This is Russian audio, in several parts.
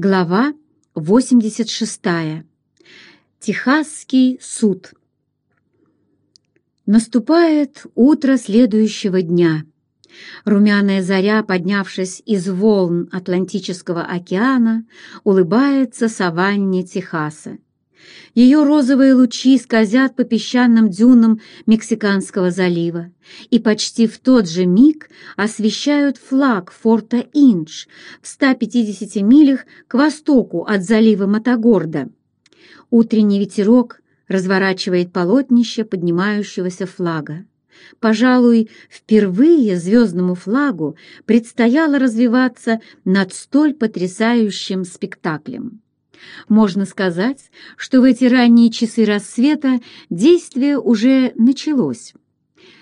Глава 86. Техасский суд. Наступает утро следующего дня. Румяная заря, поднявшись из волн Атлантического океана, улыбается саванне Техаса. Ее розовые лучи скользят по песчаным дюнам Мексиканского залива и почти в тот же миг освещают флаг форта Индж в 150 милях к востоку от залива Матагорда. Утренний ветерок разворачивает полотнище поднимающегося флага. Пожалуй, впервые звездному флагу предстояло развиваться над столь потрясающим спектаклем. Можно сказать, что в эти ранние часы рассвета действие уже началось.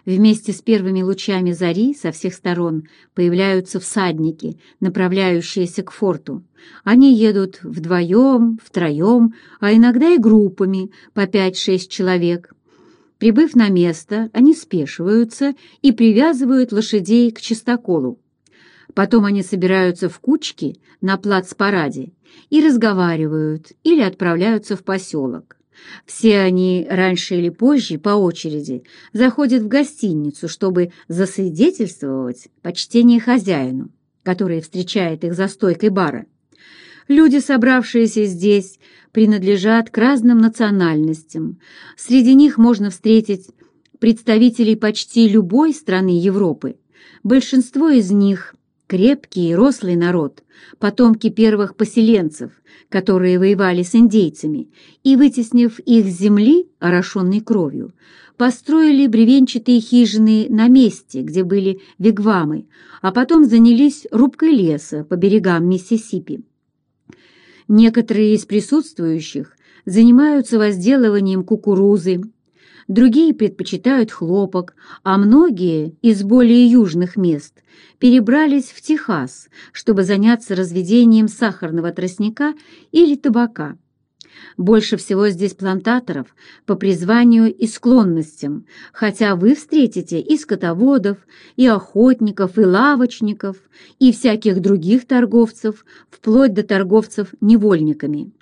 Вместе с первыми лучами зари со всех сторон появляются всадники, направляющиеся к форту. Они едут вдвоем, втроем, а иногда и группами по пять-шесть человек. Прибыв на место, они спешиваются и привязывают лошадей к чистоколу. Потом они собираются в кучки на плац-параде и разговаривают или отправляются в поселок. Все они раньше или позже по очереди заходят в гостиницу, чтобы засвидетельствовать почтение хозяину, который встречает их за стойкой бара. Люди, собравшиеся здесь, принадлежат к разным национальностям. Среди них можно встретить представителей почти любой страны Европы. Большинство из них Крепкий и рослый народ, потомки первых поселенцев, которые воевали с индейцами, и, вытеснив их с земли, орошенной кровью, построили бревенчатые хижины на месте, где были вигвамы, а потом занялись рубкой леса по берегам Миссисипи. Некоторые из присутствующих занимаются возделыванием кукурузы, другие предпочитают хлопок, а многие из более южных мест перебрались в Техас, чтобы заняться разведением сахарного тростника или табака. Больше всего здесь плантаторов по призванию и склонностям, хотя вы встретите и скотоводов, и охотников, и лавочников, и всяких других торговцев, вплоть до торговцев невольниками.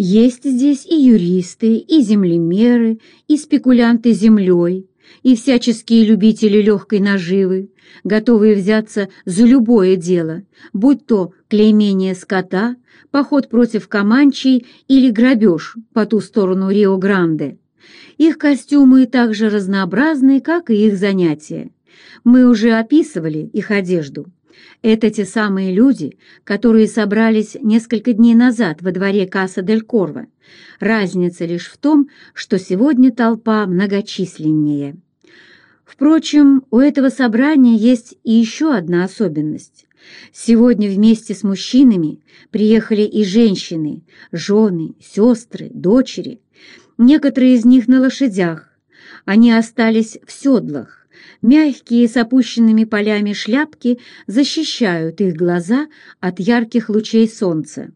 Есть здесь и юристы, и землемеры, и спекулянты землей, и всяческие любители легкой наживы, готовые взяться за любое дело, будь то клеймение скота, поход против Каманчей или грабеж по ту сторону Рио-Гранде. Их костюмы так же разнообразны, как и их занятия. Мы уже описывали их одежду. Это те самые люди, которые собрались несколько дней назад во дворе Касса дель Корво. Разница лишь в том, что сегодня толпа многочисленнее. Впрочем, у этого собрания есть и еще одна особенность. Сегодня вместе с мужчинами приехали и женщины, жены, сестры, дочери. Некоторые из них на лошадях. Они остались в седлах. Мягкие с опущенными полями шляпки защищают их глаза от ярких лучей солнца.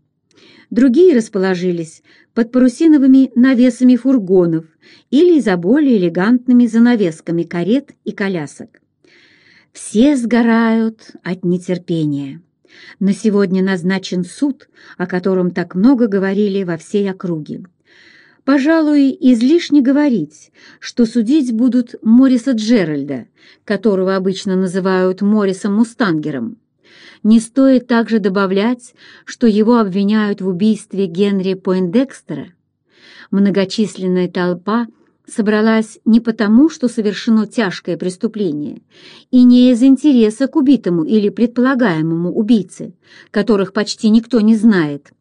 Другие расположились под парусиновыми навесами фургонов или за более элегантными занавесками карет и колясок. Все сгорают от нетерпения. На сегодня назначен суд, о котором так много говорили во всей округе. Пожалуй, излишне говорить, что судить будут Мориса Джеральда, которого обычно называют Морисом Мустангером. Не стоит также добавлять, что его обвиняют в убийстве Генри Пойндекстера. Многочисленная толпа собралась не потому, что совершено тяжкое преступление, и не из интереса к убитому или предполагаемому убийце, которых почти никто не знает.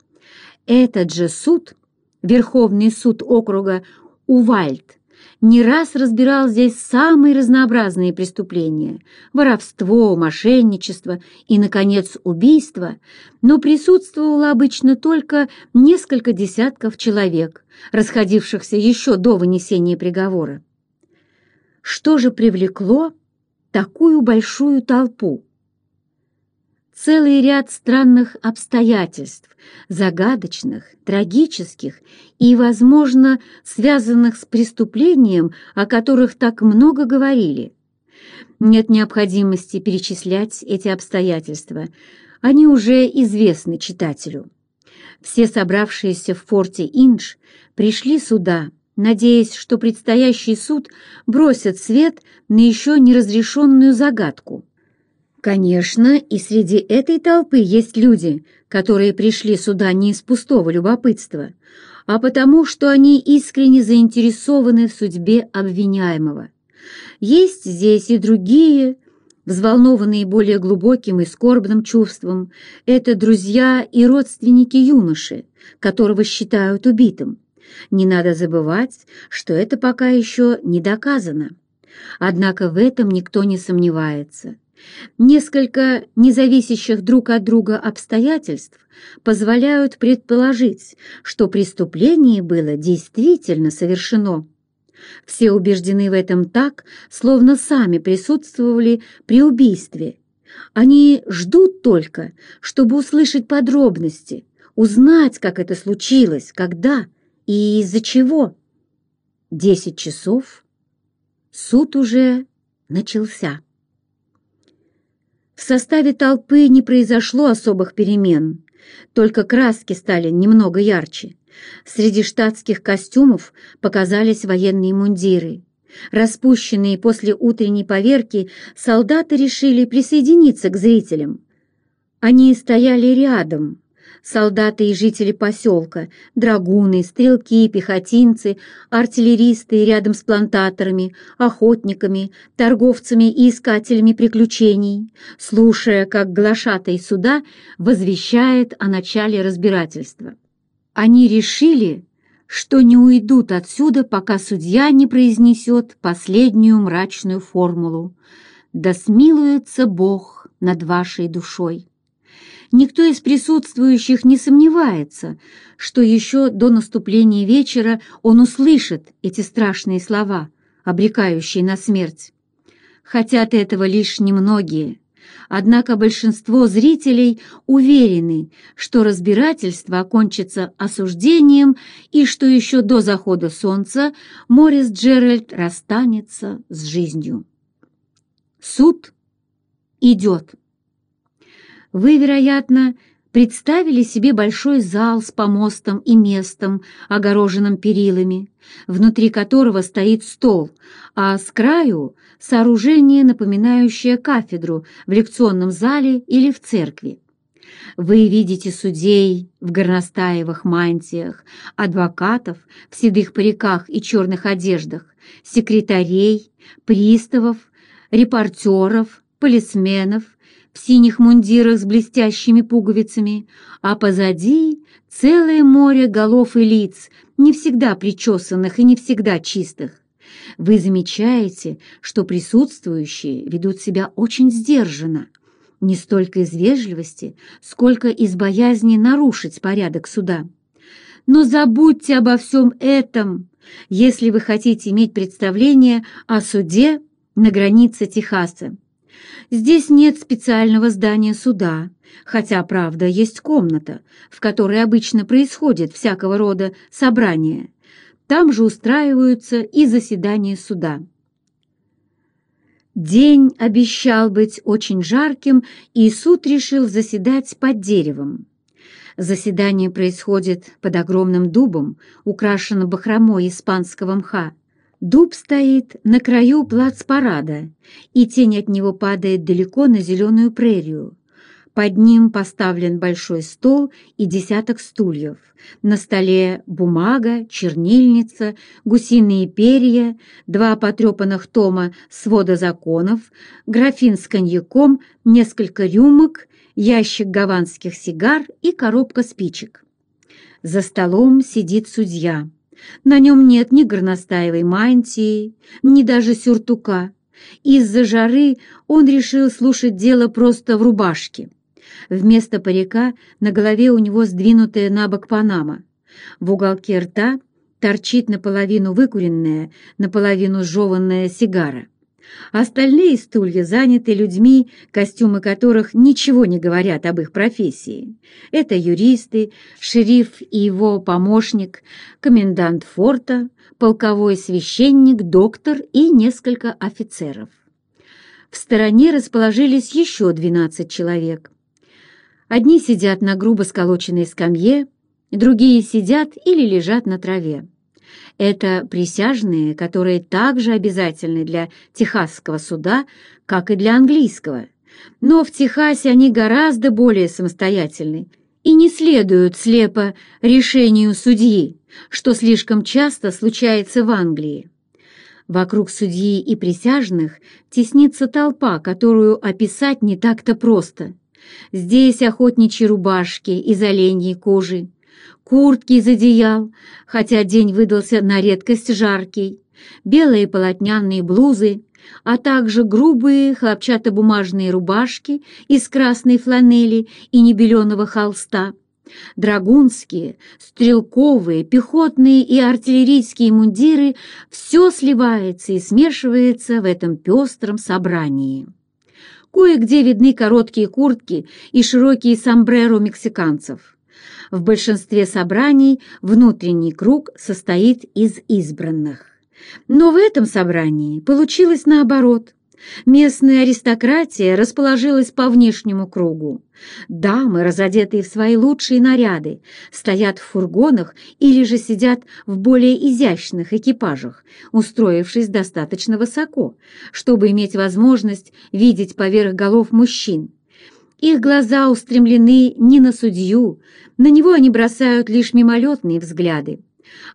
Этот же суд – Верховный суд округа Увальд не раз разбирал здесь самые разнообразные преступления – воровство, мошенничество и, наконец, убийство, но присутствовало обычно только несколько десятков человек, расходившихся еще до вынесения приговора. Что же привлекло такую большую толпу? Целый ряд странных обстоятельств, загадочных, трагических и, возможно, связанных с преступлением, о которых так много говорили. Нет необходимости перечислять эти обстоятельства. Они уже известны читателю. Все собравшиеся в форте Индж пришли сюда, надеясь, что предстоящий суд бросит свет на еще неразрешенную загадку. Конечно, и среди этой толпы есть люди, которые пришли сюда не из пустого любопытства, а потому, что они искренне заинтересованы в судьбе обвиняемого. Есть здесь и другие, взволнованные более глубоким и скорбным чувством, это друзья и родственники юноши, которого считают убитым. Не надо забывать, что это пока еще не доказано. Однако в этом никто не сомневается. Несколько независящих друг от друга обстоятельств позволяют предположить, что преступление было действительно совершено. Все убеждены в этом так, словно сами присутствовали при убийстве. Они ждут только, чтобы услышать подробности, узнать, как это случилось, когда и из-за чего. Десять часов. Суд уже начался. В составе толпы не произошло особых перемен, только краски стали немного ярче. Среди штатских костюмов показались военные мундиры. Распущенные после утренней поверки, солдаты решили присоединиться к зрителям. Они стояли рядом, солдаты и жители поселка, драгуны, стрелки, пехотинцы, артиллеристы рядом с плантаторами, охотниками, торговцами и искателями приключений, слушая, как глашатай суда возвещает о начале разбирательства. Они решили, что не уйдут отсюда, пока судья не произнесет последнюю мрачную формулу «Да смилуется Бог над вашей душой». Никто из присутствующих не сомневается, что еще до наступления вечера он услышит эти страшные слова, обрекающие на смерть. Хотят этого лишь немногие. Однако большинство зрителей уверены, что разбирательство окончится осуждением и что еще до захода солнца Морис Джеральд расстанется с жизнью. Суд идет. Вы, вероятно, представили себе большой зал с помостом и местом, огороженным перилами, внутри которого стоит стол, а с краю — сооружение, напоминающее кафедру в лекционном зале или в церкви. Вы видите судей в горностаевых мантиях, адвокатов в седых париках и черных одеждах, секретарей, приставов, репортеров, полисменов, в синих мундирах с блестящими пуговицами, а позади целое море голов и лиц, не всегда причесанных и не всегда чистых. Вы замечаете, что присутствующие ведут себя очень сдержанно, не столько из вежливости, сколько из боязни нарушить порядок суда. Но забудьте обо всем этом, если вы хотите иметь представление о суде на границе Техаса. Здесь нет специального здания суда, хотя, правда, есть комната, в которой обычно происходит всякого рода собрания. Там же устраиваются и заседания суда. День обещал быть очень жарким, и суд решил заседать под деревом. Заседание происходит под огромным дубом, украшенным бахромой испанского мха, Дуб стоит на краю плацпарада, и тень от него падает далеко на зеленую прерию. Под ним поставлен большой стол и десяток стульев. На столе бумага, чернильница, гусиные перья, два потрепанных тома свода законов, графин с коньяком, несколько рюмок, ящик гаванских сигар и коробка спичек. За столом сидит судья. На нем нет ни горностаевой мантии, ни даже сюртука. Из-за жары он решил слушать дело просто в рубашке. Вместо парика на голове у него сдвинутая на бок панама. В уголке рта торчит наполовину выкуренная, наполовину сжеванная сигара. Остальные стулья заняты людьми, костюмы которых ничего не говорят об их профессии. Это юристы, шериф и его помощник, комендант форта, полковой священник, доктор и несколько офицеров. В стороне расположились еще 12 человек. Одни сидят на грубо сколоченной скамье, другие сидят или лежат на траве. Это присяжные, которые также обязательны для техасского суда, как и для английского. Но в Техасе они гораздо более самостоятельны и не следуют слепо решению судьи, что слишком часто случается в Англии. Вокруг судьи и присяжных теснится толпа, которую описать не так-то просто. Здесь охотничьи рубашки из оленьей кожи, куртки из одеял, хотя день выдался на редкость жаркий, белые полотняные блузы, а также грубые хлопчатобумажные рубашки из красной фланели и небеленого холста, драгунские, стрелковые, пехотные и артиллерийские мундиры — все сливается и смешивается в этом пестром собрании. Кое-где видны короткие куртки и широкие сомбреро мексиканцев. В большинстве собраний внутренний круг состоит из избранных. Но в этом собрании получилось наоборот. Местная аристократия расположилась по внешнему кругу. Дамы, разодетые в свои лучшие наряды, стоят в фургонах или же сидят в более изящных экипажах, устроившись достаточно высоко, чтобы иметь возможность видеть поверх голов мужчин. Их глаза устремлены не на судью, на него они бросают лишь мимолетные взгляды.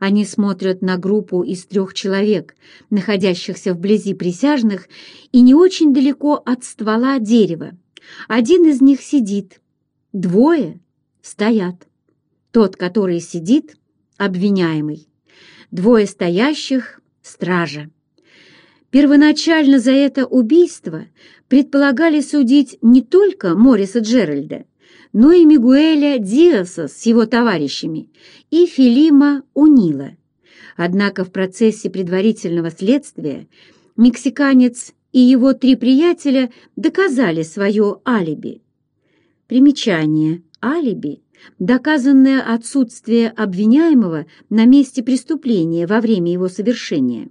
Они смотрят на группу из трех человек, находящихся вблизи присяжных и не очень далеко от ствола дерева. Один из них сидит, двое стоят. Тот, который сидит, обвиняемый. Двое стоящих — стража. Первоначально за это убийство предполагали судить не только Мориса Джеральда, но и Мигуэля Диаса с его товарищами и Филима Унила. Однако в процессе предварительного следствия мексиканец и его три приятеля доказали свое алиби. Примечание. Алиби – доказанное отсутствие обвиняемого на месте преступления во время его совершения.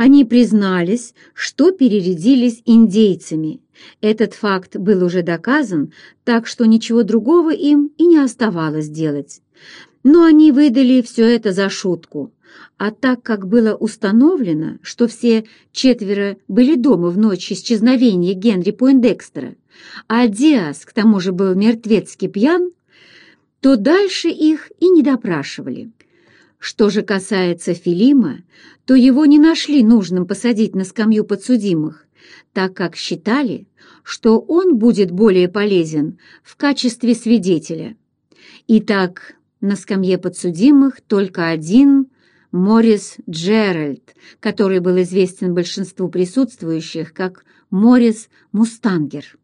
Они признались, что перерядились индейцами. Этот факт был уже доказан, так что ничего другого им и не оставалось делать. Но они выдали все это за шутку. А так как было установлено, что все четверо были дома в ночь исчезновения Генри Пойндекстера, а Диас к тому же был мертвецки пьян, то дальше их и не допрашивали. Что же касается Филима, то его не нашли нужным посадить на скамью подсудимых, так как считали, что он будет более полезен в качестве свидетеля. Итак, на скамье подсудимых только один Морис Джеральд, который был известен большинству присутствующих как Морис Мустангер.